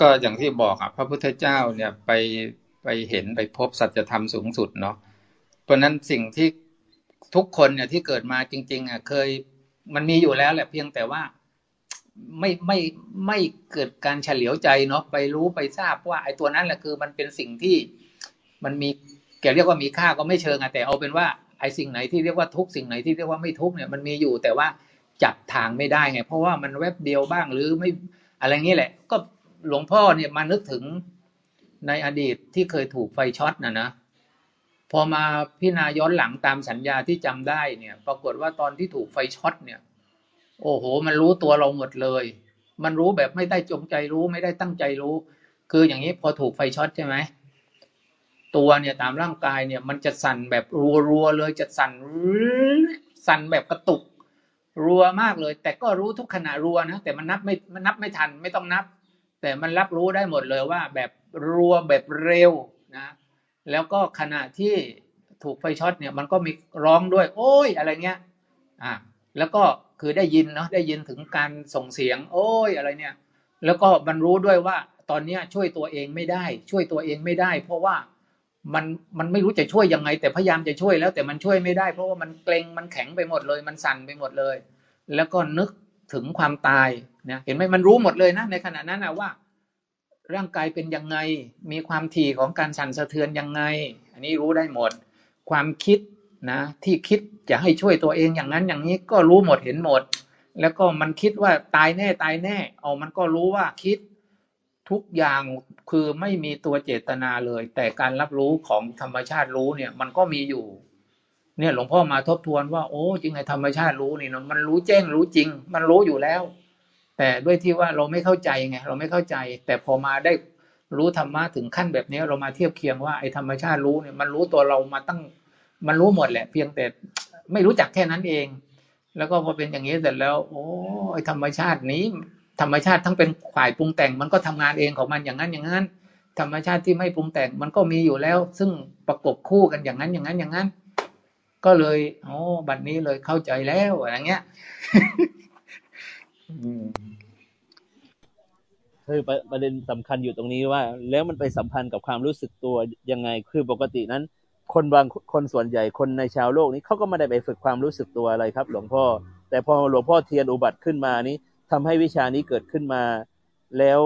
ก็อย่างที่บอกอะพระพุทธเจ้าเนี่ยไปไปเห็นไปพบสัจธรรมสูงสุดเนาะเพราะนั้นสิ่งที่ทุกคนเนี่ยที่เกิดมาจริง ๆ อะ เคยมันมีอยู่แล้วแหละเพียงแต่ว่าไม่ไม่ไม่เกิดการเฉลียวใจเนาะไปรู้ไปทราบว่าไอ้ตัวนั้นแหละคือมันเป็นสิ่งที่มันมีแกเรียกว่ามีค่าก็ไม่เชิงอะแต่เอาเป็นว่าไอ้สิ่งไหนที่เรียกว่าทุกสิ่งไหนที่เรียกว่าไม่ทุกเนี่ยมันมีอยู่แต่ว่าจับทางไม่ได้ไงเพราะว่ามันแวบเดียวบ้างหรือไม่อะไรงี้แหละ ก็ หลวงพ่อเนี่ยมานึกถึงในอดีตที่เคยถูกไฟช็อตนะนะพอมาพิจารณาย้อนหลังตามสัญญาที่จำได้เนี่ย ปรากฏว่าตอนที่ถูกไฟช็อตเนี่ย โอ้โห มันรู้ตัวเราหมดเลย มันรู้แบบไม่ได้จงใจรู้ไม่ได้ตั้งใจรู้ คืออย่างนี้พอถูกไฟช็อตใช่ไหมตัวเนี่ยตามร่างกายเนี่ย มันจะสั่นแบบรัวๆเลยจะสั่นสั่นแบบกระตุก รัวมากเลย แต่ก็รู้ทุกขณะรัวนะแต่มันนับไม่มันนับไม่ทัน ไม่ต้องนับ แต่มันรับรู้ได้หมดเลยว่าแบบรัวแบบเร็วนะ แล้วก็ขณะที่ถูกไฟช็อตเนี่ยมันก็มีร้องด้วย โอ้ยอะไรเงี้ย อ่า แล้วก็คือได้ยินเนาะได้ยินถึงการส่งเสียง โอ้ยอะไรเนี่ย แล้วก็มันรู้ด้วยว่า ตอนเนี้ยช่วยตัวเองไม่ได้ ช่วยตัวเองไม่ได้ เพราะว่ามันมันไม่รู้จะช่วยยังไง แต่พยายามจะช่วยแล้ว แต่มันช่วยไม่ได้ เพราะว่ามันเกรงมันแข็งไปหมดเลย มันสั่นไปหมดเลย แล้วก็นึกถึงความตาย นี่ยเห็นไหมมันรู้หมดเลยนะในขณะนั้นนะว่า ร่างกายเป็นยังไง มีความถี่ของการสั่นสะเทือนยังไง อันนี้รู้ได้หมด ความคิดนะที่คิดจะให้ช่วยตัวเองอย่างนั้นอย่างนี้ก็รู้หมดเห็นหมด แล้วก็มันคิดว่าตายแน่ตายแน่ เอามันก็รู้ว่าคิดทุกอย่างคือไม่มีตัวเจตนาเลย แต่การรับรู้ของธรรมชาติรู้เนี่ยมันก็มีอยู่ เนี่ยหลวงพ่อมาทบทวนว่า โอ้จริงไงธรรมชาติรู้นี่มันรู้แจ้งรู้จริง มันรู้อยู่แล้ว แต่ด้วยที่ว่าเราไม่เข้าใจไงเราไม่เข้าใจ แต่พอมาได้รู้ธรรมะถึงขั้นแบบนี้เรามาเทียบเคียงว่าไอ้ธรรมชาติรู้เนี่ยมันรู้ตัวเรามาตั้ง มันรู้หมดแหละ เพียงแต่ไม่รู้จักแค่นั้นเอง แล้วก็พอเป็นอย่างนี้เสร็จแล้ว โอ้ไอธรรมชาตินี้ ธรรมชาติทั้งเป็นฝ่ายปรุงแต่ง มันก็ทำงานเองของมันอย่างนั้นอย่างนั้น ธรรมชาติที่ไม่ปรุงแต่งมันก็มีอยู่แล้ว ซึ่งประกบคู่กันอย่างนั้นอย่างนั้นอย่างนั้น ก็เลยโอ้บัดนี้เลยเข้าใจแล้วอะไรเงี้ย คือประเด็นสำคัญอยู่ตรงนี้ว่า แล้วมันไปสัมพันธ์กับความรู้สึกตัวยังไง คือปกตินั้น คนบางคนส่วนใหญ่คนในชาวโลกนี้เขาก็ไม่ได้ไปฝึกความรู้สึกตัวอะไรครับ หลวงพ่อ แต่พอหลวงพ่อเทียนอุบัติขึ้นมานี้ทำให้วิชานี้เกิดขึ้นมา แล้ว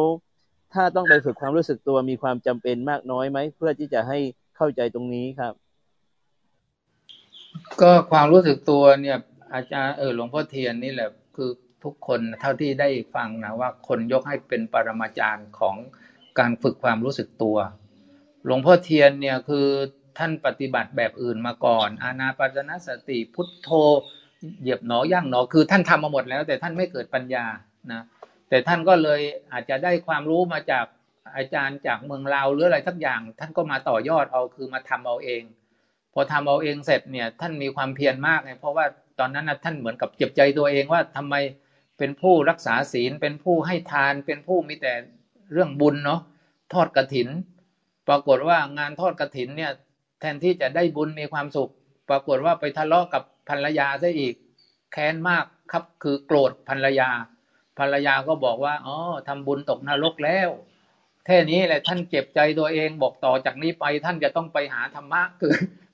ถ้าต้องไปฝึกความรู้สึกตัวมีความจำเป็นมากน้อยไหม เพื่อที่จะให้เข้าใจตรงนี้ครับ ก็ความรู้สึกตัวเนี่ย อาจารย์เออหลวงพ่อเทียนนี่แหละ คือ ทุกคนเท่าที่ได้ฟังนะว่าคนยกให้เป็นปรมาจารย์ของการฝึกความรู้สึกตัว หลวงพ่อเทียนเนี่ยคือท่านปฏิบัติแบบอื่นมาก่อน อานาปานสติพุทโธ เหยียบหนอย่างหนอ คือท่านทำมาหมดแล้ว แต่ท่านไม่เกิดปัญญานะ แต่ท่านก็เลยอาจจะได้ความรู้มาจากอาจารย์จากเมืองลาวหรืออะไรสักอย่าง ท่านก็มาต่อยอดเอาคือมาทำเอาเอง พอทำเอาเองเสร็จเนี่ย ท่านมีความเพียรมากไงเพราะว่าตอนนั้นนะท่านเหมือนกับเจ็บใจตัวเองว่าทำไม เป็นผู้รักษาศีล เป็นผู้ให้ทาน เป็นผู้มีแต่เรื่องบุญเนาะทอดกระถิน ปรากฏว่างานทอดกระถินเนี่ย แทนที่จะได้บุญมีความสุข ปรากฏว่าไปทะเลาะกับภรรยาซะอีก แค้นมากครับคือโกรธภรรยา ภรรยาก็บอกว่าอ๋อทำบุญตกนรกแล้วแค่นี้แหละท่านเจ็บใจตัวเองบอกต่อจากนี้ไปท่านจะต้องไปหาธรรมะคือ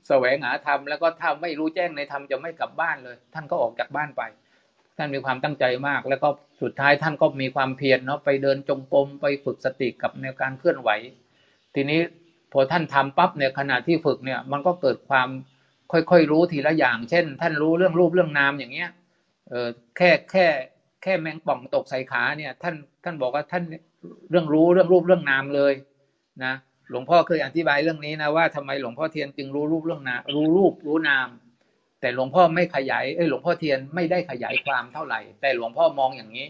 แสวงหาธรรมแล้วก็ถ้าไม่รู้แจ้งในธรรมจะไม่กลับบ้านเลย ท่านก็ออกจากบ้านไป ท่านมีความตั้งใจมาก แล้วก็สุดท้ายท่านก็มีความเพียรเนาะไปเดินจงกรมไปฝึกสติกับในการเคลื่อนไหว ทีนี้พอท่านทำปั๊บเนี่ยขณะที่ฝึกเนี่ยมันก็เกิดความค่อยๆรู้ทีละอย่าง เช่น ท่านรู้เรื่องรูปเรื่องนามอย่างเงี้ยเออแค่แค่แค่แมงป่องตกใส่ขาเนี่ยท่านท่านบอกว่าท่านเรื่องรู้เรื่องรูปเรื่องนามเลยนะหลวงพ่อเคยอธิบายเรื่องนี้นะว่าทำไมหลวงพ่อเทียนจึงรู้รูปเรื่องนามรู้รูปรู้นาม แต่หลวงพ่อไม่ขยายเอ้หลวงพ่อเทียนไม่ได้ขยายความเท่าไหร่ แต่หลวงพ่อมองอย่างนี้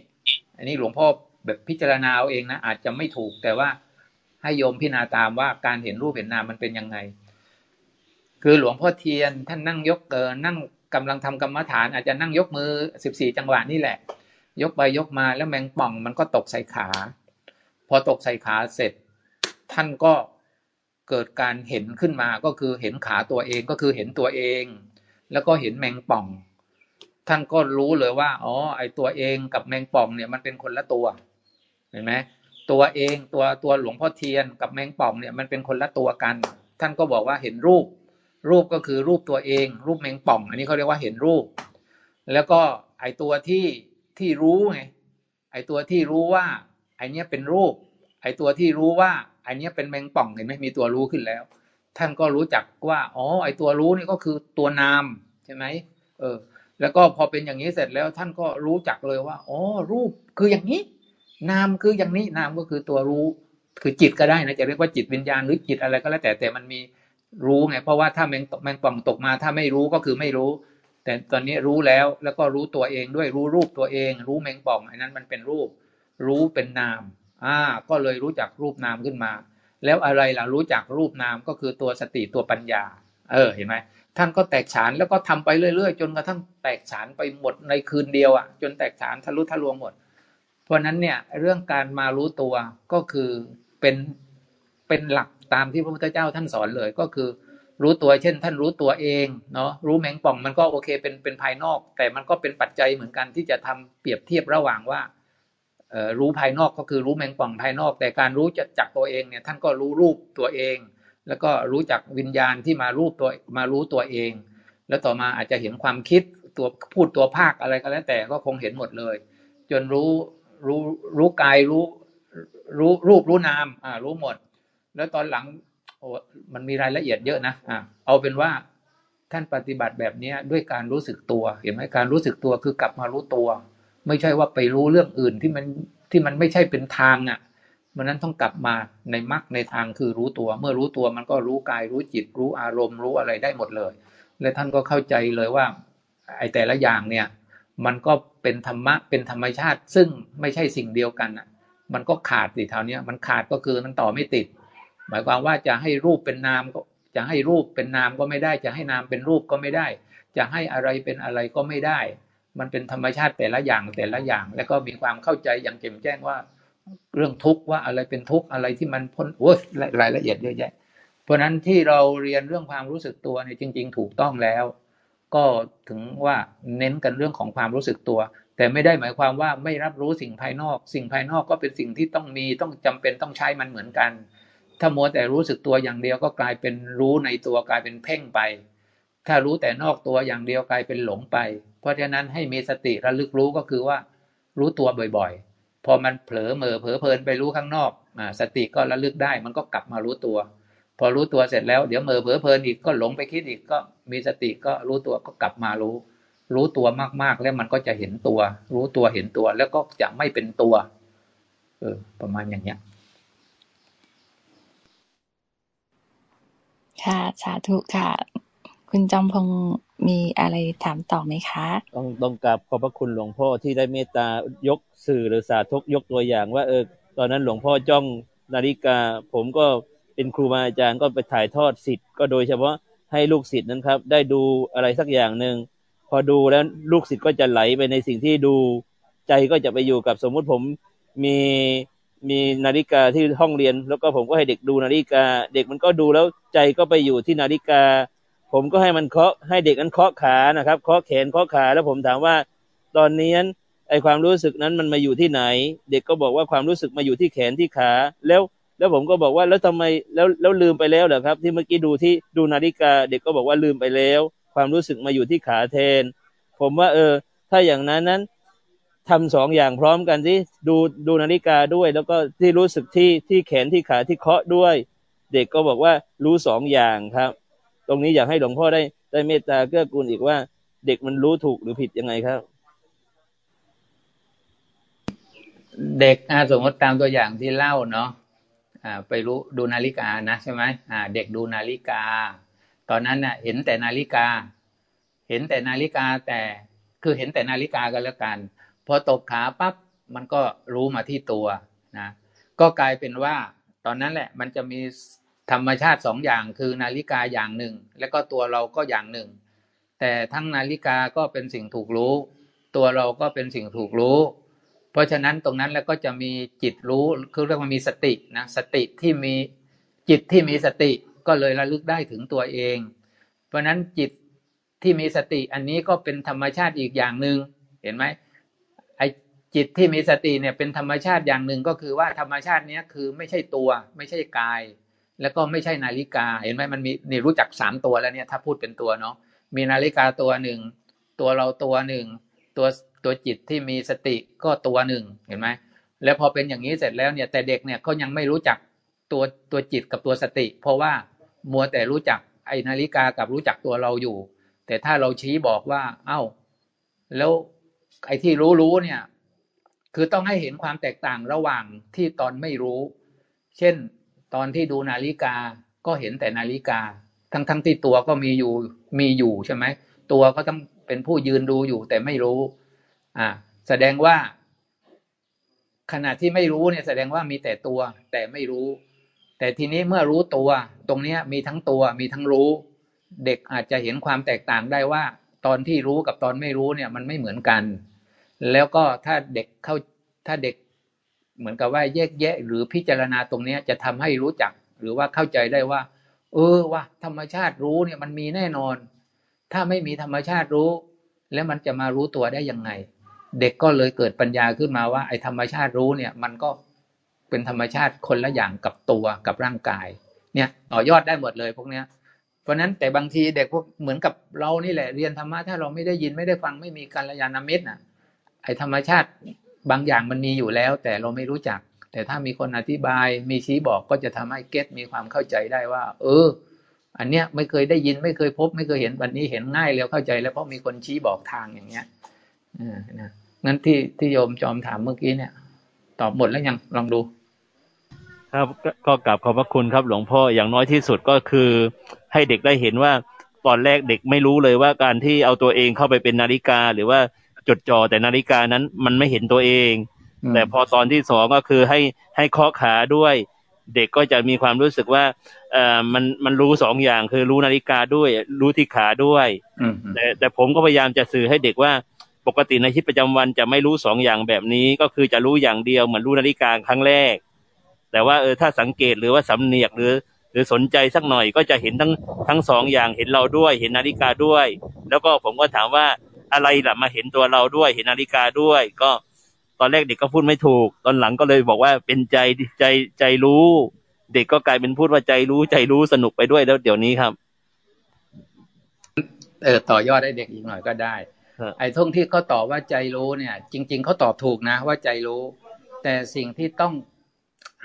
อันนี้หลวงพ่อแบบพิจารณาเอาเองนะอาจจะไม่ถูก แต่ว่าให้โยมพิจารณาตามว่าการเห็นรูปเห็นนามมันเป็นยังไง คือหลวงพ่อเทียนท่านนั่งยกเกินนั่งกำลังทำกรรมฐาน อาจจะนั่งยกมือสิบสี่จังหวะนี่แหละ ยกไปยกมาแล้วแมงป่องมันก็ตกใส่ขา พอตกใส่ขาเสร็จ ท่านก็เกิดการเห็นขึ้นมาก็คือเห็นขาตัวเองก็คือเห็นตัวเอง แล้วก็เห็นแมงป่อง ท่านก็รู้เลยว่า อ๋อ ไอตัวเองกับแมงป่องเนี่ยมันเป็นคนละตัว เห็นไหมตัวเองตัวตัวหลวงพ่อเทียนกับแมงป่องเนี่ยมันเป็นคนละตัวกัน ท่านก็บอกว่าเห็นรูป รูปก็คือรูปตัวเอง รูปแมงป่อง อันนี้เขาเรียกว่าเห็นรูป แล้วก็ไอตัวที่ที่รู้ไงไอตัวที่รู้ว่าไอเนี้ยเป็นรูป ไอตัวที่รู้ว่าไอเนี้ยเป็นแมงป่องเห็นไหมมีตัวรู้ขึ้นแล้ว ท่านก็รู้จักว่าอ๋อไอตัวรู้นี่ก็คือตัวนามใช่ไหมเออ แล้วก็พอเป็นอย่างนี้เสร็จแล้วท่านก็รู้จักเลยว่าอ๋อรูปคืออย่างนี้ นามคืออย่างนี้นามก็คือตัวรู้ คือจิตก็ได้นะจะเรียกว่าจิตวิญญาณหรือจิตอะไรก็แล้วแต่แต่มันมีรู้ไงเพราะว่าถ้าแมงแมงป่องตกมาถ้าไม่รู้ก็คือไม่รู้ แต่ตอนนี้รู้แล้วแล้วก็รู้ตัวเองด้วยรู้รูปตัวเอง รู้แมงป่องอันนั้นมันเป็นรูป รู้เป็นนาม อ่า ก็เลยรู้จักรูปนามขึ้นมา แล้วอะไรล่ะรู้จักรูปนามก็คือตัวสติตัวปัญญา เออเห็นไหมท่านก็แตกฉานแล้วก็ทำไปเรื่อยๆ จนกระทั่งแตกฉานไปหมดในคืนเดียวอะ จนแตกฉานทะลุทะลวงหมด เพราะนั้นเนี่ยเรื่องการมารู้ตัวก็คือเป็นเป็นหลักตามที่พระพุทธเจ้าท่านสอนเลยก็คือ รู้ตัวเช่น ท่านรู้ตัวเองเนาะรู้แมงป่องมันก็โอเคเป็นเป็นภายนอก แต่มันก็เป็นปัจจัยเหมือนกันที่จะทำเปรียบเทียบระหว่างว่า รู้ภายนอกก็คือรู้แมงป่องภายนอก แต่การรู้จะจากตัวเองเนี่ยท่านก็รู้รูปตัวเอง แล้วก็รู้จักวิญญาณที่มารูปตัวมารู้ตัวเอง แล้วต่อมาอาจจะเห็นความคิดตัวพูดตัวภาคอะไรก็แล้วแต่ก็คงเห็นหมดเลย จนรู้รู้รู้กายรู้รู้รูปรู้นามอ่ารู้หมด แล้วตอนหลังโอ้มันมีรายละเอียดเยอะนะอ่าเอาเป็นว่าท่านปฏิบัติแบบนี้ด้วยการรู้สึกตัว เห็นไหมการรู้สึกตัวคือกลับมารู้ตัว ไม่ใช่ว่าไปรู้เรื่องอื่นที่มันที่มันไม่ใช่เป็นทางอะมันนั้นต้องกลับมาในมรรคในทางคือรู้ตัว เมื่อรู้ตัวมันก็รู้กายรู้จิต รู้อารมณ์รู้อะไรได้หมดเลย และท่านก็เข้าใจเลยว่า ไอ้แต่ละอย่างเนี่ย มันก็เป็นธรรมะเป็นธรรมชาติ ซึ่งไม่ใช่สิ่งเดียวกันอะ มันก็ขาดสิเท่านี้มันขาดก็คือมันต่อไม่ติด หมายความว่าจะให้รูปเป็นนามก็จะให้รูปเป็นนามก็ไม่ได้ จะให้นามเป็นรูปก็ไม่ได้ จะให้อะไรเป็นอะไรก็ไม่ได้ มันเป็นธรรมชาติแต่ละอย่างแต่ละอย่าง แล้วก็มีความเข้าใจอย่างแจ่มแจ้งว่า เรื่องทุกข์ว่าอะไรเป็นทุกข์อะไรที่มันพ้นโอ้ยรายละเอียดเยอะแยะ เพราะฉะนั้นที่เราเรียนเรื่องความรู้สึกตัวเนี่ยจริง ๆ ถูกต้องแล้ว ก็ถึงว่าเน้นกันเรื่องของความรู้สึกตัว แต่ไม่ได้หมายความว่าไม่รับรู้สิ่งภายนอก สิ่งภายนอกก็เป็นสิ่งที่ต้องมีต้องจำเป็นต้องใช้มันเหมือนกัน ถ้ามัวแต่รู้สึกตัวอย่างเดียวก็กลายเป็นรู้ในตัวกลายเป็นเพ่งไป ถ้ารู้แต่นอกตัวอย่างเดียวกลายเป็นหลงไป เพราะฉะนั้นให้มีสติระลึกรู้ก็คือว่า รู้ตัวบ่อยๆ พอมันเผลอเมอเผลอเพลินไปรู้ข้างนอกอสติก็ระลึกได้ มันก็กลับมารู้ตัว พอรู้ตัวเสร็จแล้วเดี๋ยวเมอเผลอเพลินอีกก็หลงไปคิดอีกก็มีสติก็รู้ตัวก็กลับมารู้ รู้ตัวมากๆ แล้วมันก็จะเห็นตัว รู้ตัวเห็นตัวแล้วก็จะไม่เป็นตัว เออ ประมาณอย่างเนี้ยค่ะสาธุค่ะ คุณจอมพงษ์มีอะไรถามต่อไหมคะ ต้องต้องกราบขอบพระคุณหลวงพ่อที่ได้เมตตายกสื่อหรือสาธกยกตัวอย่าง ว่าเออตอนนั้นหลวงพ่อจ้องนาฬิกา ผมก็เป็นครูบาอาจารย์ก็ไปถ่ายทอดสิทธิ์ก็โดยเฉพาะให้ลูกศิษย์นั้นครับ ได้ดูอะไรสักอย่างหนึ่งพอดูแล้วลูกศิษย์ก็จะไหลไปในสิ่งที่ดู ใจก็จะไปอยู่กับสมมุติผมมีมีนาฬิกาที่ห้องเรียน แล้วก็ผมก็ให้เด็กดูนาฬิกา เด็กมันก็ดูแล้วใจก็ไปอยู่ที่นาฬิกา ผมก็ให้มันเคาะให้เด็กนั้นเคาะขานะครับเคาะแขนเคาะขาแล้วผมถามว่า ตอนนี้ไอความรู้สึกนั้นมันมาอยู่ที่ไหน เด็กก็บอกว่าความรู้สึกมาอยู่ที่แขนที่ขา แล้วแล้วผมก็บอกว่าแล้วทำไมแล้วแล้วลืมไปแล้วเหรอครับ ที่เมื่อกี้ดูที่ดูนาฬิกา เด็กก็บอกว่าลืมไปแล้ว ความรู้สึกมาอยู่ที่ขาแทน ผมว่าเออ ถ้าอย่างนั้นนั้นทำสองอย่างพร้อมกันที่ดูดูนาฬิกาด้วย แล้วก็ที่รู้สึกที่ที่แขนที่ขาที่เคาะด้วย เด็กก็บอกว่ารู้สองอย่างครับ ตรงนี้อยากให้หลวงพ่อได้ได้เมตตาเกื้อกูลอีกว่า เด็กมันรู้ถูกหรือผิดยังไงครับ เด็กสมมติตามตัวอย่างที่เล่าเนาะไปรู้ดูนาฬิกานะใช่ไหมเด็กดูนาฬิกา ตอนนั้นน่ะ เห็นแต่นาฬิกา เห็นแต่นาฬิกาแต่คือเห็นแต่นาฬิกากันแล้วกันพอตกขาปั๊บมันก็รู้มาที่ตัวนะก็กลายเป็นว่า ตอนนั้นแหละ มันจะมี ธรรมชาติสองอย่างคือนาฬิกาอย่างหนึ่ง แล้วก็ตัวเราก็อย่างหนึ่ง แต่ทั้งนาฬิกาก็เป็นสิ่งถูกรู้ ตัวเราก็เป็นสิ่งถูกรู้ เพราะฉะนั้นตรงนั้นแล้วก็จะมีจิตรู้คือเรียกว่ามีสตินะสติที่มีจิตที่มีสติก็เลยระลึกได้ถึงตัวเอง เพราะฉะนั้นจิตที่มีสติอันนี้ก็เป็นธรรมชาติอีกอย่างหนึ่งเห็นไหมไอจิตที่มีสติเนี่ยเป็นธรรมชาติอย่างหนึ่งก็คือว่าธรรมชาติเนี้ยคือไม่ใช่ตัวไม่ใช่กาย แล้วก็ไม่ใช่นาฬิกา เห็นไหมมันมีนี่รู้จักสามตัวแล้วเนี่ยถ้าพูดเป็นตัวเนาะมีนาฬิกาตัวหนึ่งตัวเราตัวหนึ่งตัวตัวจิตที่มีสติก็ตัวหนึ่งเห็นไหมแล้วพอเป็นอย่างนี้เสร็จแล้วเนี่ย แต่เด็กเนี่ยเขายังไม่รู้จักตัวตัวจิตกับตัวสติ เพราะว่ามัวแต่รู้จักไอ้นาฬิกากับรู้จักตัวเราอยู่ แต่ถ้าเราชี้บอกว่า เอ้า แล้วไอ้ที่รู้รู้เนี่ย คือต้องให้เห็นความแตกต่างระหว่างที่ตอนไม่รู้ เช่น ตอนที่ดูนาฬิกาก็เห็นแต่นาฬิกา ทั้งทั้งที่ตัวก็มีอยู่มีอยู่ใช่ไหมตัวก็ต้องเป็นผู้ยืนดูอยู่แต่ไม่รู้ อ่า แสดงว่า ขณะที่ไม่รู้เนี่ย แสดงว่ามีแต่ตัวแต่ไม่รู้ แต่ทีนี้เมื่อรู้ตัว ตรงเนี้ยมีทั้งตัวมีทั้งรู้ เด็กอาจจะเห็นความแตกต่างได้ว่า ตอนที่รู้กับตอนไม่รู้เนี่ย มันไม่เหมือนกัน แล้วก็ถ้าเด็กเข้าถ้าเด็ก เหมือนกับว่าแยกแยะ หรือพิจารณาตรงนี้จะทำให้รู้จัก หรือว่าเข้าใจได้ว่า เออว่าธรรมชาติรู้เนี่ยมันมีแน่นอน ถ้าไม่มีธรรมชาติรู้ แล้วมันจะมารู้ตัวได้ยังไง เด็กก็เลยเกิดปัญญาขึ้นมาว่าไอ้ธรรมชาติรู้เนี่ย มันก็เป็นธรรมชาติคนละอย่างกับตัวกับร่างกาย เนี่ยต่อยอดได้หมดเลยพวกเนี้ยเพราะนั้นแต่บางทีเด็กพวกเหมือนกับเรานี่แหละเรียนธรรมะถ้าเราไม่ได้ยินไม่ได้ฟังไม่มีการยานามิตรน่ะไอ้ธรรมชาติ บางอย่างมันมีอยู่แล้ว แต่เราไม่รู้จัก แต่ถ้ามีคนอธิบายมีชี้บอกก็จะทำให้เก็ตมีความเข้าใจได้ว่า เออ อันเนี้ยไม่เคยได้ยินไม่เคยพบ ไม่เคยเห็นวันนี้เห็นง่ายแล้วเข้าใจ แล้วเพราะมีคนชี้บอกทางอย่างเงี้ยอ่านะงั้นที่ที่โยมจอมถามเมื่อกี้เนี่ย ตอบหมดแล้วยังลองดู ครับก็ก็กราบขอบพระคุณครับ หลวงพ่ออย่างน้อยที่สุดก็คือ ให้เด็กได้เห็นว่าตอนแรกเด็กไม่รู้เลยว่าการที่เอาตัวเองเข้าไปเป็นนาฬิกา หรือว่า จดจ่อแต่นาฬิกานั้นมันไม่เห็นตัวเองอืมแต่พอตอนที่สองก็คือให้ให้เคาะขาด้วย เด็กก็จะมีความรู้สึกว่าเอ่อมันมันรู้สองอย่างคือรู้นาฬิกาด้วย รู้ที่ขาด้วยอืมอืมแต่แต่ผมก็พยายามจะสื่อให้เด็กว่าปกติในชีวิตประจำวันจะไม่รู้สองอย่างแบบนี้ ก็คือจะรู้อย่างเดียวเหมือนรู้นาฬิกาครั้งแรก แต่ว่าเออถ้าสังเกตหรือว่าสำเนียกหรือหรือสนใจสักหน่อยก็จะเห็นทั้งทั้งสองอย่างเห็นเราด้วย เห็นนาฬิกาด้วย แล้วก็ผมก็ถามว่า อะไรล่ะมาเห็นตัวเราด้วย เห็นนาฬิกาด้วย ก็ตอนแรกเด็กก็พูดไม่ถูก ตอนหลังก็เลยบอกว่าเป็นใจใจใจรู้ เด็กก็กลายเป็นพูดว่าใจรู้ใจรู้สนุกไปด้วยแล้วเดี๋ยวนี้ครับ เออต่อยอดให้เด็กอีกหน่อยก็ได้ครับไอ้ท่งที่เขาตอบว่าใจรู้เนี่ย จริง ๆเขาตอบถูกนะ ว่าใจรู้ แต่สิ่งที่ต้อง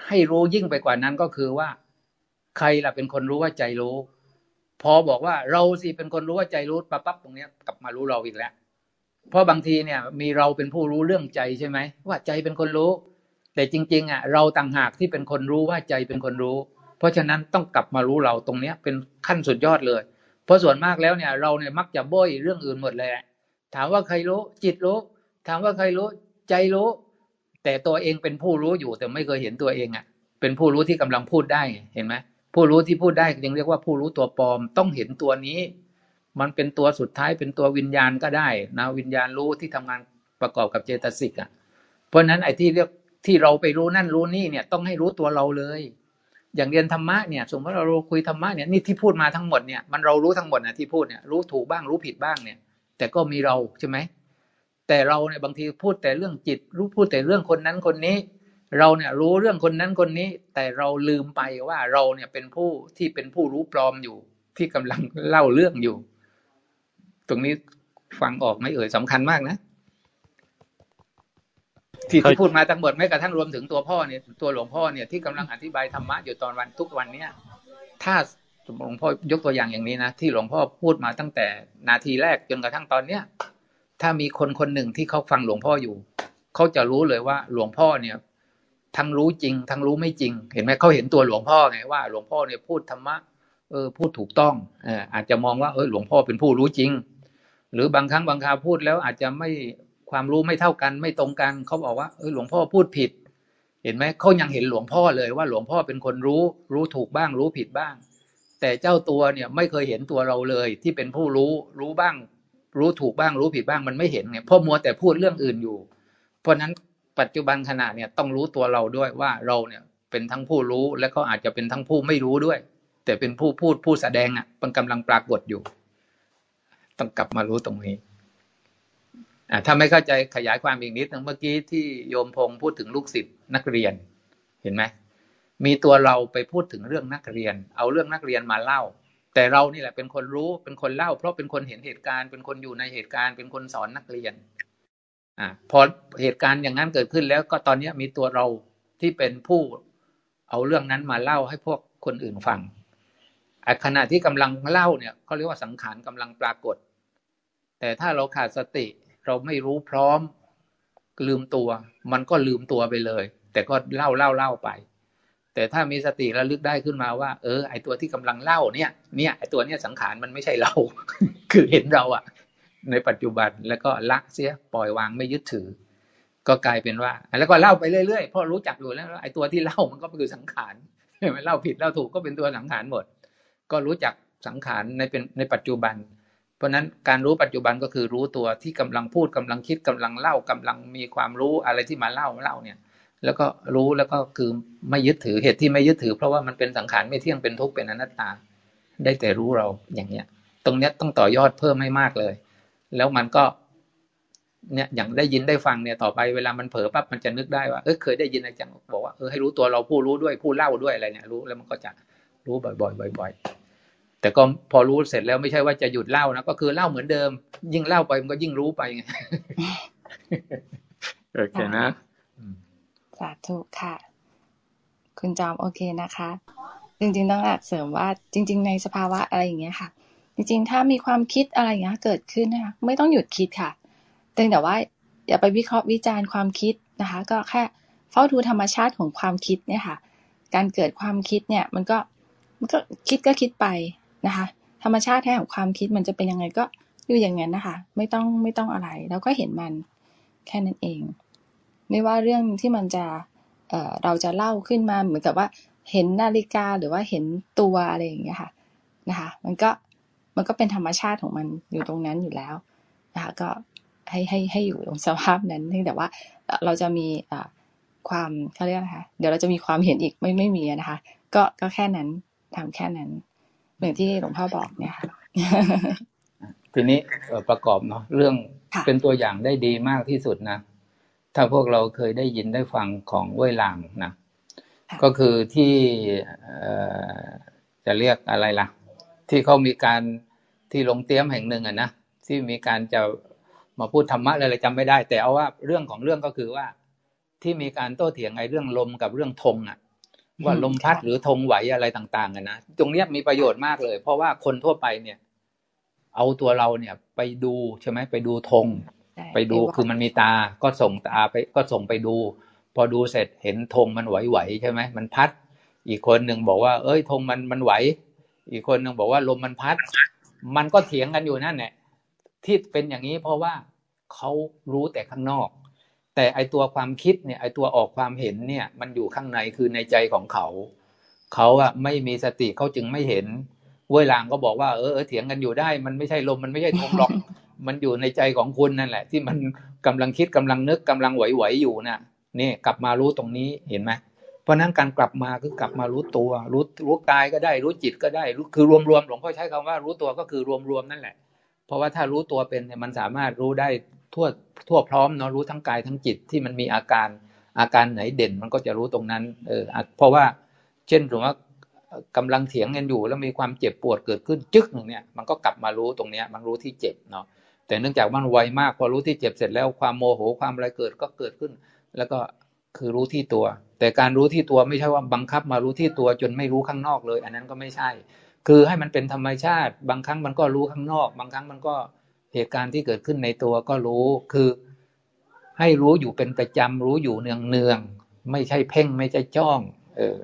ให้รู้ยิ่งไปกว่านั้นก็คือว่า ใครล่ะเป็นคนรู้ว่าใจรู้ พอบอกว่าเราสิเป็นคนรู้ว่าใจรู้ปั๊บปั๊บตรงเนี้ยกลับมารู้เราอีกแล้ว เพราะบางทีเนี่ย มีเราเป็นผู้รู้เรื่องใจใช่ไหมว่าใจเป็นคนรู้ แต่จริง ๆอะเราต่างหากที่เป็นคนรู้ว่าใจเป็นคนรู้ เพราะฉะนั้นต้องกลับมารู้เราตรงเนี้ยเป็นขั้นสุดยอดเลย เพราะส่วนมากแล้วเนี่ย เราเนี่ยมักจะโบยเรื่องอื่นหมดเลยถามว่าใครรู้ จิตรู้ ถามว่าใครรู้ ใจรู้ แต่ตัวเองเป็นผู้รู้อยู่แต่ไม่เคยเห็นตัวเองอะ เป็นผู้รู้ที่กำลังพูดได้เห็นไหม ผู้รู้ที่พูดได้ยังเรียกว่าผู้รู้ตัวปลอม ต้องเห็นตัวนี้ มันเป็นตัวสุดท้ายเป็นตัววิญญาณก็ได้นะวิญญาณรู้ที่ทำงานประกอบกับเจตสิกอะ เพราะฉะนั้นไอ้ที่เรียกที่เราไปรู้นั่นรู้นี่เนี่ยต้องให้รู้ตัวเราเลย อย่างเรียนธรรมะเนี่ย สมมติเราคุยธรรมะเนี่ยนี่ที่พูดมาทั้งหมดเนี่ยมันเรารู้ทั้งหมดนะที่พูดเนี่ยรู้ถูกบ้างรู้ผิดบ้างเนี่ย แต่ก็มีเราใช่ไหมแต่เราเนี่ยบางทีพูดแต่เรื่องจิต รู้พูดแต่เรื่องคนนั้นคนนี้ เราเนี่ยรู้เรื่องคนนั้นคนนี้ แต่เราลืมไปว่าเราเนี่ยเป็นผู้ที่เป็นผู้รู้ปลอมอยู่ ที่กำลังเล่าเรื่องอยู่ ตรงนี้ฟังออกไหมเอ่ยสำคัญมากนะที่ที่พูดมาทั้งหมดแม้กระทั่งรวมถึงตัวพ่อเนี่ยตัวหลวงพ่อเนี่ยที่กำลังอธิบายธรรมะอยู่ตอนวันทุกวันเนี่ยถ้าหลวงพ่อยกตัวอย่างอย่างนี้นะที่หลวงพ่อพูดมาตั้งแต่นาทีแรกจนกระทั่งตอนเนี้ยถ้ามีคนคนหนึ่งที่เขาฟังหลวงพ่ออยู่เขาจะรู้เลยว่าหลวงพ่อเนี่ย ทั้งรู้จริง ทั้งรู้ไม่จริง เห็นไหมเขาเห็นตัวหลวงพ่อไงว่า หลวงพ่อเนี่ยพูดธรรมะเออพูดถูกต้องเอออาจจะมองว่าเออหลวงพ่อเป็นผู้รู้จริง หรือบางครั้งบางคราวพูดแล้วอาจจะไม่ความรู้ไม่เท่ากัน ไม่ตรงกันเขาบอกว่าเออหลวงพ่อพูดผิด เห็นไหมเขายังเห็นหลวงพ่อเลยว่าหลวงพ่อเป็นคนรู้ รู้ถูกบ้าง รู้ผิดบ้าง แต่เจ้าตัวเนี่ยไม่เคยเห็นตัวเราเลย ที่เป็นผู้รู้รู้บ้าง รู้ถูกบ้าง รู้ผิดบ้างมันไม่เห็นไงพราะมัวแต่พูดเรื่องอื่นอยู่ เพราะนั้น ปัจจุบันขณะเนี่ยต้องรู้ตัวเราด้วยว่าเราเนี่ยเป็นทั้งผู้รู้และก็อาจจะเป็นทั้งผู้ไม่รู้ด้วย แต่เป็นผู้พูดผู้แสดงอะมันกำลังปรากฏอยู่ ต้องกลับมารู้ตรงนี้อ่าถ้าไม่เข้าใจขยายความอีกนิดนึงเมื่อกี้ที่โยมพงศ์พูดถึงลูกศิษย์นักเรียน เห็นไหมมีตัวเราไปพูดถึงเรื่องนักเรียน เอาเรื่องนักเรียนมาเล่า แต่เรานี่แหละเป็นคนรู้เป็นคนเล่า เพราะเป็นคนเห็นเหตุการณ์ เป็นคนอยู่ในเหตุการณ์ เป็นคนสอนนักเรียน อ่าพอเหตุการณ์อย่างนั้นเกิดขึ้นแล้วก็ตอนนี้มีตัวเราที่เป็นผู้เอาเรื่องนั้นมาเล่าให้พวกคนอื่นฟังขณะที่กำลังเล่าเนี่ยเขาเรียกว่าสังขารกำลังปรากฏ แต่ถ้าเราขาดสติเราไม่รู้พร้อมลืมตัว มันก็ลืมตัวไปเลย แต่ก็เล่าเล่าเล่าไป แต่ถ้ามีสติระลึกได้ขึ้นมาว่า เออ ไอตัวที่กำลังเล่าเนี่ย เนี่ยไอตัวเนี้ยสังขารมันไม่ใช่เรา คือเห็นเราอะ ในปัจจุบันแล้วก็ละเสียปล่อยวางไม่ยึดถือ ก็กลายเป็นว่า แล้วก็เล่าไปเรื่อยๆเพราะรู้จักอยู่แล้วไอ้ตัวที่เล่ามันก็คือสังขารใช่เล่าผิดเล่าถูกก็เป็นตัวสังขารหมด ก็รู้จักสังขารในเป็นในปัจจุบัน เพราะนั้นการรู้ปัจจุบันก็คือรู้ตัวที่กำลังพูดกำลังคิดกำลังเล่ากำลังมีความรู้อะไรที่มาเล่าเล่าเนี่ย แล้วก็รู้แล้วก็คือไม่ยึดถือเหตุที่ไม่ยึดถือ เพราะว่ามันเป็นสังขารไม่เที่ยงเป็นทุกข์เป็นอนัตตา ได้แต่รู้เราอย่างเนี้ย ตรงเนี้ยต้องต่อยอดเพิ่มให้มากเลย แล้วมันก็ เนี่ยอย่างได้ยินได้ฟังเนี่ยต่อไปเวลามันเผลอปั๊บมันจะนึกได้ว่าเออเคยได้ยินอาจารย์บอกว่าเออให้รู้ตัวเราผู้รู้ด้วยผู้เล่าด้วยอะไรเนี่ยรู้แล้วมันก็จะรู้บ่อยๆบ่อยๆแต่ก็พอรู้เสร็จแล้วไม่ใช่ว่าจะหยุดเล่านะก็คือเล่าเหมือนเดิม ยิ่งเล่าไปมันก็ยิ่งรู้ไปไงโอเคนะสาธุค่ะ คุณจอมโอเคนะคะ จริงๆต้องเสริมว่าจริง ๆ ในสภาวะอะไรอย่างเงี้ยค่ะ จริงๆ ถ้ามีความคิดอะไรอย่างเงี้ยเกิดขึ้นนะคะไม่ต้องหยุดคิดค่ะแต่ว่าอย่าไปวิเคราะห์วิจารณ์ความคิดนะคะ ก็แค่เฝ้าดูธรรมชาติของความคิดเนี่ยค่ะ การเกิดความคิดเนี่ยมันก็มันก็คิดก็คิดไปนะคะ ธรรมชาติแท้ของความคิดมันจะเป็นยังไงก็อยู่อย่างนั้นนะคะ ไม่ต้องไม่ต้องอะไรแล้วก็เห็นมันแค่นั้นเอง ไม่ว่าเรื่องที่มันจะเเราจะเล่าขึ้นมาเหมือนกับว่าเห็นนาฬิกาหรือว่าเห็นตัวอะไรอย่างเงี้ยค่ะนะคะ มันก็ มันก็เป็นธรรมชาติของมันอยู่ตรงนั้นอยู่แล้วนะคะก็ให้ให้ให้อยู่ตรงสภาพนั้นเพียงแต่ว่าเราจะมีความเขาเรียกนะคะเดี๋ยวเราจะมีความเห็นอีกไม่ไม่มีนะคะ ก็ก็แค่นั้นทำแค่นั้น เหมือนที่หลวงพ่อบอกเนี่ยค่ะทีนี้ประกอบเนาะเรื่องเป็นตัวอย่างได้ดีมากที่สุดนะ ถ้าพวกเราเคยได้ยินได้ฟังของเว่ยหลางนะ ก็คือที่จะเรียกอะไรล่ะ ที่เขามีการที่ลงเตี้ยมแห่งหนึ่งอะนะที่มีการจะมาพูดธรรมะอะไรจำไม่ได้ แต่เอาว่าเรื่องของเรื่องก็คือว่าที่มีการโต้เถียงไอ้เรื่องลมกับเรื่องธงอะ ว่าลมพัดหรือธงไหวอะไรต่างๆกันนะตรงนี้มีประโยชน์มากเลย เพราะว่าคนทั่วไปเนี่ย เอาตัวเราเนี่ยไปดูใช่ไหมไปดูธงไปดูคือมันมีตาก็ส่งตาไปก็ส่งไปดู พอดูเสร็จเห็นธงมันไหวๆใช่ไหมมันพัด อีกคนหนึ่งบอกว่า เอ้ยธงมันมันไหว อีกคนหนึ่งบอกว่าลมมันพัด มันก็เถียงกันอยู่นั่นแหละที่เป็นอย่างนี้เพราะว่าเขารู้แต่ข้างนอก แต่ไอตัวความคิดเนี่ยไอตัวออกความเห็นเนี่ย มันอยู่ข้างในคือในใจของเขา เขาอะไม่มีสติเขาจึงไม่เห็นเวลางก็บอกว่าเออเถียงกันอยู่ได้ มันไม่ใช่ลมมันไม่ใช่ทงหรอก มันอยู่ในใจของคุณนั่นแหละ ที่มันกำลังคิดกำลังนึกกำลังไหวๆอยู่น่ะนี่กลับมารู้ตรงนี้เห็นไหม เพราะนั้นการกลับมาคือกลับมารู้ตัว รู้รู้กายก็ได้ รู้จิตก็ได้คือรวมๆหลวงพ่อใช้คำว่ารู้ตัวก็คือรวมๆนั่นแหละ เพราะว่าถ้ารู้ตัวเป็นเนี่ยมันสามารถรู้ได้ทั่วทั่วพร้อมเนาะรู้ทั้งกายทั้งจิตที่มันมีอาการอาการไหนเด่นมันก็จะรู้ตรงนั้นเออเพราะว่าเช่นถือว่ากำลังเถียงกันอยู่แล้วมีความเจ็บปวดเกิดขึ้นจึ๊กหนึ่งเนี่ยมันก็กลับมารู้ตรงเนี้ยมันรู้ที่เจ็บเนาะแต่เนื่องจากมันไวมากพอรู้ที่เจ็บเสร็จแล้วความโมโหความอะไรเกิดก็เกิดขึ้น แล้วก็คือรู้ที่ตัวแต่การรู้ที่ตัวไม่ใช่ว่าบังคับมารู้ที่ตัวจนไม่รู้ข้างนอกเลย อันนั้นก็ไม่ใช่ คือให้มันเป็นธรรมชาติ บางครั้งมันก็รู้ข้างนอก บางครั้งมันก็เหตุการณ์ที่เกิดขึ้นในตัวก็รู้ คือ ให้รู้อยู่เป็นประจำรู้อยู่เนืองเนืองไม่ใช่เพ่งไม่ใช่จ้อง เออ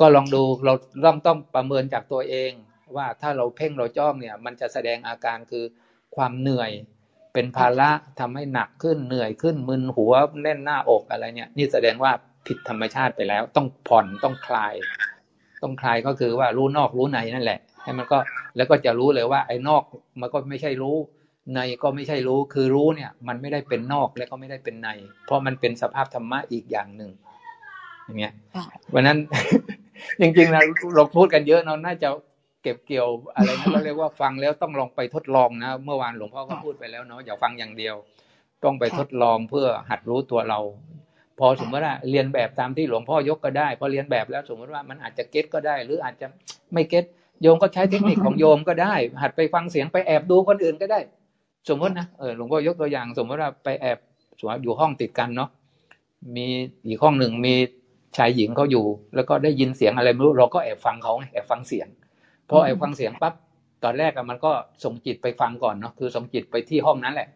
ก็ลองดูเราต้องต้องประเมินจากตัวเอง ว่าถ้าเราเพ่งเราจ้องเนี่ย มันจะแสดงอาการคือความเหนื่อยเป็นภาระทำให้หนักขึ้นเหนื่อยขึ้นมึนหัวแน่นหน้าอกอะไรเนี่ย นี่แสดงว่า ผิดธรรมชาติไปแล้ว ต้องผ่อนต้องคลาย ต้องคลายก็คือว่ารู้นอกรู้ในนั่นแหละ ให้มันก็แล้วก็จะรู้เลยว่า ไอ้นอกมันก็ไม่ใช่รู้ ในก็ไม่ใช่รู้คือรู้เนี่ย มันไม่ได้เป็นนอกและก็ไม่ได้เป็นใน เพราะมันเป็นสภาพธรรมะอีกอย่างหนึ่งอย่างเงี้ยวันนั้นจริงๆนะเราพูดกันเยอะเนาะน่าจะเก็บเกี่ยวอะไรนะเราเรียกว่าฟังแล้วต้องลองไปทดลองนะเมื่อวานหลวงพ่อก็พูดไปแล้วเนาะอย่าฟังอย่างเดียวพต้องไปทดลองเพื่อหัดรู้ตัวเรา พอสมมติว่าเรียนแบบตามที่หลวงพ่อยกก็ได้ พอเรียนแบบแล้วสมมติว่ามันอาจจะเก็ตก็ได้ หรืออาจจะไม่เก็ตโยมก็ใช้เทคนิคของโยมก็ได้ หัดไปฟังเสียงไปแอบดูคนอื่นก็ได้ สมมตินะเออหลวงพ่อยกตัวอย่าง สมมติว่าไปแอบสมมติอยู่ห้องติดกันเนาะมีอีกห้องหนึ่งมีชายหญิงเขาอยู่ แล้วก็ได้ยินเสียงอะไรไม่รู้เราก็แอบฟังเขาแอบฟังเสียงพอแอบฟังเสียงปั๊บตอนแรกอะมันก็ส่งจิตไปฟังก่อนเนาะคือส่งจิตไปที่ห้องนั้นแหละ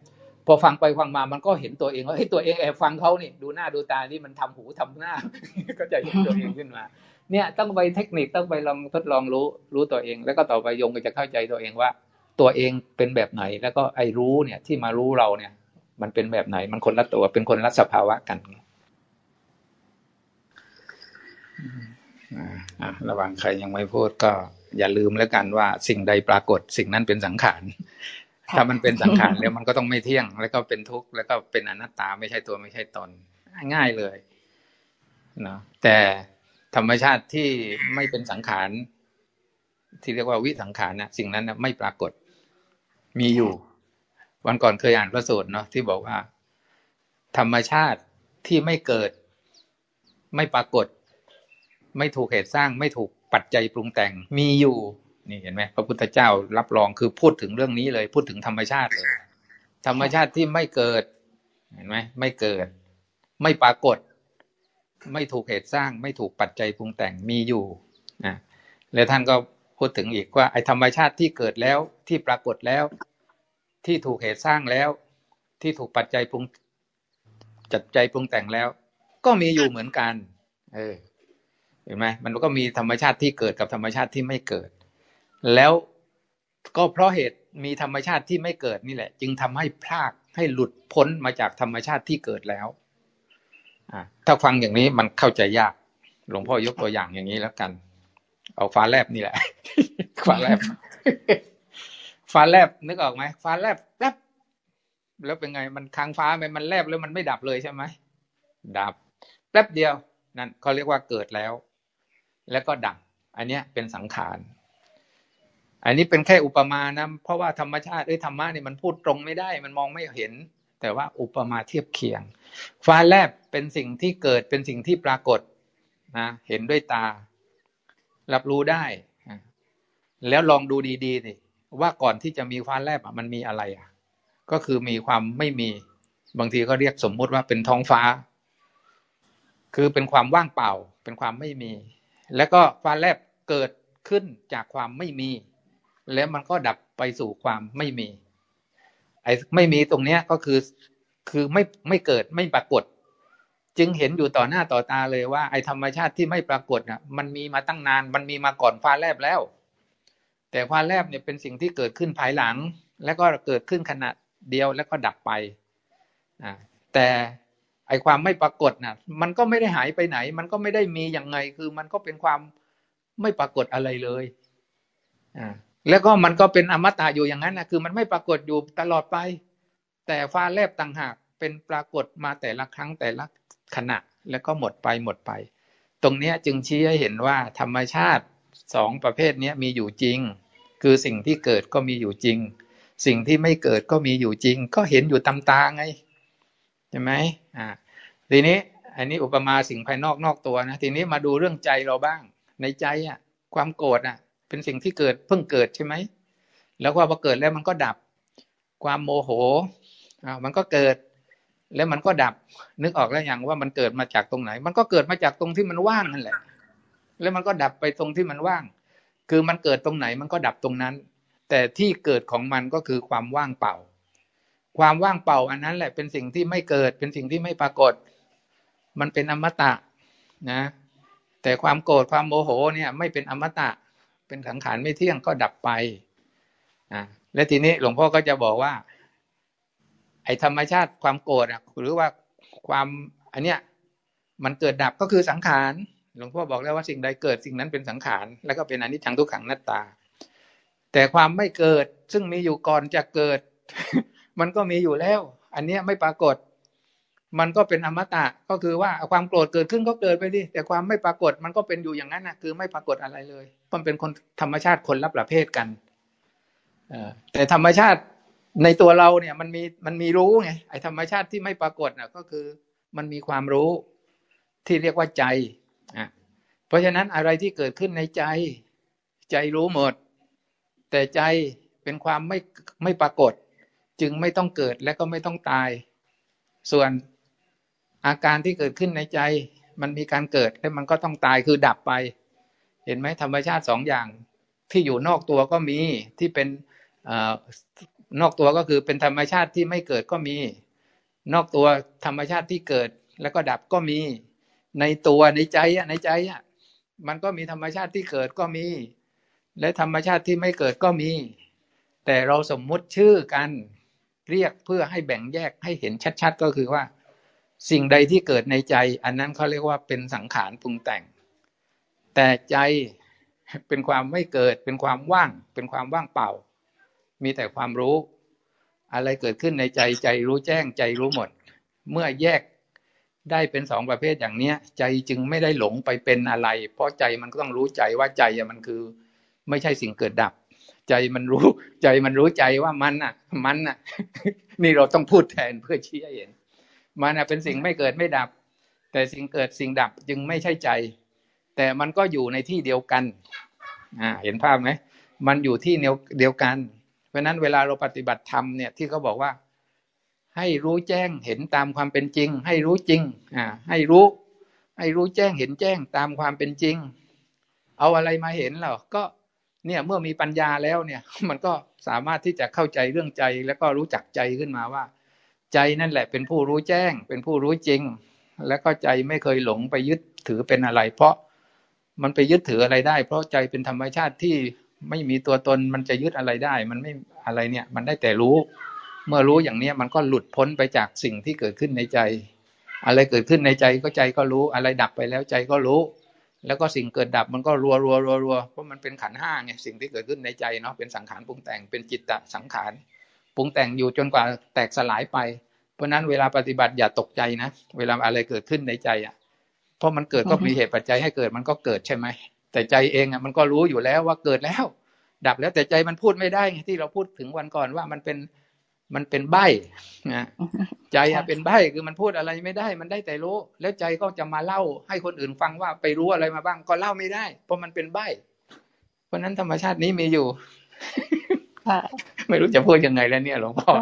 พอฟังไปฟังมามันก็เห็นตัวเองว่าเฮ้ยตัวเองแอบฟังเขานี่ดูหน้าดูตานี่มันทำหูทำหน้า ก็จะเห็นตัวเองขึ้นมา เนี่ยต้องไปเทคนิคต้องไปลองทดลองรู้รู้ตัวเอง แล้วก็ต่อไปยงก็จะเข้าใจตัวเองว่า ตัวเองเป็นแบบไหน แล้วก็ไอ้รู้เนี่ยที่มารู้เราเนี่ย มันเป็นแบบไหน มันคนละตัวเป็นคนละสภาวะกันระหว่างใครยังไม่พูดก็อย่าลืมแล้วกันว่าสิ่งใดปรากฏ สิ่งนั้นเป็นสังขาร ถ้ามันเป็นสังขารแล้วมันก็ต้องไม่เที่ยง แล้วก็เป็นทุกข์แล้วก็เป็นอนัตตาไม่ใช่ตัวไม่ใช่ตน ง่ายเลยเนาะแต่ธรรมชาติที่ไม่เป็นสังขารที่เรียกว่าวิสังขารนะสิ่งนั้นนะไม่ปรากฏมีอยู่ วันก่อนเคยอ่านพระสูตรเนาะที่บอกว่า ธรรมชาติที่ไม่เกิด ไม่ปรากฏ ไม่ถูกเหตุสร้าง ไม่ถูกปัจจัยปรุงแต่งมีอยู่ นี่เห็นไหมพระพุทธเจ้ารับรองคือพูดถึงเรื่องนี้เลย พูดถึงธรรมชาติเลย ธรรมชาติที่ไม่เกิด เห็นไหมไม่เกิด ไม่ปรากฏ ไม่ถูกเหตุสร้าง ไม่ถูกปัจจัยปรุงแต่งมีอยู่นะแล้วท่านก็พูดถึงอีกว่าไอ้ธรรมชาติที่เกิดแล้วที่ปรากฏแล้ว ที่ถูกเหตุสร้างแล้ว ที่ถูกปัจจัยปรุงจัดใจปรุงแต่งแล้ว ก็มีอยู่เหมือนกัน เออเห็นไหมมันก็มีธรรมชาติที่เกิดกับธรรมชาติที่ไม่เกิด แล้วก็เพราะเหตุมีธรรมชาติที่ไม่เกิดนี่แหละ จึงทำให้พลากให้หลุดพ้นมาจากธรรมชาติที่เกิดแล้วอถ้าฟังอย่างนี้มันเข้าใจยาก หลวงพ่อยกตัวอย่างอย่างนี้แล้วกัน เอาฟ้าแลบนี่แหละ ฟ้าแลบ ฟ้าแลบนึกออกไหมฟ้าแลบแลบแล้วเป็นไง มันค้างฟ้าไหมมันแลบแล้วมันไม่ดับเลยใช่ไหมดับแป๊บเดียว นั่นเขาเรียกว่าเกิดแล้ว แล้วก็ดับ อันเนี้ยเป็นสังขาร อันนี้เป็นแค่อุปมานะเพราะว่าธรรมชาติเอ้ยธรรมะเนี่ยมันพูดตรงไม่ได้ มันมองไม่เห็น แต่ว่าอุปมาเทียบเคียง ฟ้าแลบเป็นสิ่งที่เกิดเป็นสิ่งที่ปรากฏนะเห็นด้วยตา รับรู้ได้ แล้วลองดูดีๆสิว่าก่อนที่จะมีฟ้าแลบมันมีอะไรอะ ก็คือมีความไม่มีบางทีก็เรียกสมมุติว่าเป็นท้องฟ้า คือเป็นความว่างเปล่า เป็นความไม่มี แล้วก็ฟ้าแลบเกิดขึ้นจากความไม่มี แล้วมันก็ดับไปสู่ความไม่มี ไอ้ไม่มีตรงเนี้ยก็คือ คือไม่ไม่เกิดไม่ปรากฏ จึงเห็นอยู่ต่อหน้าต่อตาเลยว่า ไอ้ธรรมชาติที่ไม่ปรากฏน่ะ มันมีมาตั้งนาน มันมีมาก่อนฟ้าแลบแล้ว แต่ฟ้าแลบเนี่ยเป็นสิ่งที่เกิดขึ้นภายหลัง แล้วก็เกิดขึ้นขณะเดียวแล้วก็ดับไปอ่าแต่ไอความไม่ปรากฏนะ่ะ มันก็ไม่ได้หายไปไหน มันก็ไม่ได้มีอย่างไง คือมันก็เป็นความไม่ปรากฏอะไรเลย อ่า แล้วก็มันก็เป็นอมตะอยู่อย่างนั้นนะคือมันไม่ปรากฏอยู่ตลอดไป แต่ฟ้าแลบต่างหากเป็นปรากฏมาแต่ละครั้งแต่ละขณะแล้วก็หมดไปหมดไป ตรงนี้จึงชี้ให้เห็นว่าธรรมชาติสองประเภทนี้มีอยู่จริง คือสิ่งที่เกิดก็มีอยู่จริง สิ่งที่ไม่เกิดก็มีอยู่จริง ก็เห็นอยู่ตามตาไงใช่ไหมอ่าทีนี้อันนี้อุปมาสิ่งภายนอกนอกตัวนะทีนี้มาดูเรื่องใจเราบ้าง ในใจอะ ความโกรธอะ เป็นสิ่งที่เกิดเพิ่งเกิดใช่ไหม แล้วพอเกิดแล้วมันก็ดับ ความโมโหอ่ามันก็เกิด แล้วมันก็ดับ นึกออกแล้วอย่างว่ามันเกิดมาจากตรงไหน มันก็เกิดมาจากตรงที่มันว่างนั่นแหละ แล้วมันก็ดับไปตรงที่มันว่าง คือมันเกิดตรงไหนมันก็ดับตรงนั้น แต่ที่เกิดของมันก็คือความว่างเปล่า ความว่างเปล่าอันนั้นแหละเป็นสิ่งที่ไม่เกิด เป็นสิ่งที่ไม่ปรากฏ มันเป็นอมตะนะ แต่ความโกรธความโมโหเนี่ย ไม่เป็นอมตะเเป็นสังขารไม่เที่ยงก็ดับไปอ่าและทีนี้หลวงพ่อก็จะบอกว่า ไอ้ธรรมชาติความโกรธอะ หรือว่าความอันเนี้ยมันเกิดดับก็คือสังขารหลวงพ่อบอกแล้วว่าสิ่งใดเกิดสิ่งนั้นเป็นสังขาร แล้วก็เป็นอนิจจังทุกขังนัตตา แต่ความไม่เกิดซึ่งมีอยู่ก่อนจะเกิด มันก็มีอยู่แล้ว อันเนี้ยไม่ปรากฏ มันก็เป็นอมตะก็คือว่าความโกรธเกิดขึ้นก็เกิดไปดิแต่ความไม่ปรากฏมันก็เป็นอยู่อย่างนั้นนะคือไม่ปรากฏอะไรเลยมันเป็นคนธรรมชาติคนละประเภทกันแต่ธรรมชาติในตัวเราเนี่ยมันมีมันมีรู้ไงไอ้ธรรมชาติที่ไม่ปรากฏน่ะก็คือมันมีความรู้ที่เรียกว่าใจอะเพราะฉะนั้นอะไรที่เกิดขึ้นในใจ ใจรู้หมด แต่ใจเป็นความไม่ไม่ปรากฏ จึงไม่ต้องเกิดและก็ไม่ต้องตาย ส่วน อาการที่เกิดขึ้นในใจ มันมีการเกิดแล้วมันก็ต้องตายคือดับไป เห็นไหมธรรมชาติสองอย่าง ที่อยู่นอกตัวก็มีที่เป็นนอกตัวก็คือเป็นธรรมชาติที่ไม่เกิดก็มี นอกตัวธรรมชาติที่เกิดแล้วก็ดับก็มี ในตัวในใจอะในใจอะมันก็มีธรรมชาติที่เกิดก็มี และธรรมชาติที่ไม่เกิดก็มี แต่เราสมมุติชื่อกันเรียกเพื่อให้แบ่งแยกให้เห็นชัด ๆ ก็คือว่า สิ่งใดที่เกิดในใจ อันนั้นเขาเรียกว่าเป็นสังขารปรุงแต่ง แต่ใจเป็นความไม่เกิดเป็นความว่าง เป็นความว่างเปล่า มีแต่ความรู้ อะไรเกิดขึ้นในใจใจรู้แจ้งใจรู้หมด เมื่อแยกได้เป็นสองประเภทอย่างเนี้ย ใจจึงไม่ได้หลงไปเป็นอะไร เพราะใจมันก็ต้องรู้ใจว่าใจมันคือ ไม่ใช่สิ่งเกิดดับ ใจมันรู้ ใจมันรู้ใจว่ามันอะ มันอะ นี่เราต้องพูดแทนเพื่อชี้ให้เห็น มันอะเป็นสิ่งไม่เกิดไม่ดับ แต่สิ่งเกิดสิ่งดับจึงไม่ใช่ใจ แต่มันก็อยู่ในที่เดียวกันอ่าเห็นภาพไหมมันอยู่ที่เดียวกัน เพราะนั้นเวลาเราปฏิบัติธรรมเนี่ยที่เขาบอกว่า ให้รู้แจ้งเห็นตามความเป็นจริง ให้รู้จริงอ่าให้รู้ ให้รู้แจ้งเห็นแจ้งตามความเป็นจริง เอาอะไรมาเห็นเหรอก็เนี่ยเมื่อมีปัญญาแล้วเนี่ย มันก็สามารถที่จะเข้าใจเรื่องใจแล้วก็รู้จักใจขึ้นมาว่า ใจนั่นแหละเป็นผู้รู้แจ้ง เป็นผู้รู้จริง แล้วก็ใจไม่เคยหลงไปยึดถือเป็นอะไร เพราะมันไปยึดถืออะไรได้ เพราะใจเป็นธรรมชาติที่ไม่มีตัวตนมันจะยึดอะไรได้ มันไม่อะไรเนี่ย มันได้แต่รู้ เมื่อรู้อย่างเนี้ยมันก็หลุดพ้นไปจากสิ่งที่เกิดขึ้นในใจ อะไรเกิดขึ้นในใจก็ใจก็รู้อะไรดับไปแล้วใจก็รู้ แล้วก็สิ่งเกิดดับมันก็รัวรัวรัวรัวเพราะมันเป็นขันห้าไงสิ่งที่เกิดขึ้นในใจเนาะเป็นสังขารปรุงแต่งเป็นจิตตสังขาร ปรุงแต่งอยู่จนกว่าแตกสลายไป เพราะนั้นเวลาปฏิบัติอย่าตกใจนะ เวลาอะไรเกิดขึ้นในใจอะ เพราะมันเกิดก็มีเหตุปัจจัยให้เกิดมันก็เกิดใช่ไหม แต่ใจเองอะมันก็รู้อยู่แล้วว่าเกิดแล้ว ดับแล้วแต่ใจมันพูดไม่ได้ที่เราพูดถึงวันก่อนว่ามันเป็นมันเป็นใบนะใจอะเป็นใบคือมันพูดอะไรไม่ได้ มันได้แต่รู้ แล้วใจก็จะมาเล่าให้คนอื่นฟังว่าไปรู้อะไรมาบ้าง ก็เล่าไม่ได้ เพราะมันเป็นใบเพราะนั้นธรรมชาตินี้มีอยู่ค่ะ ไม่รู้จะพูดยังไงแล้วเนี่ยหลวงพ่อ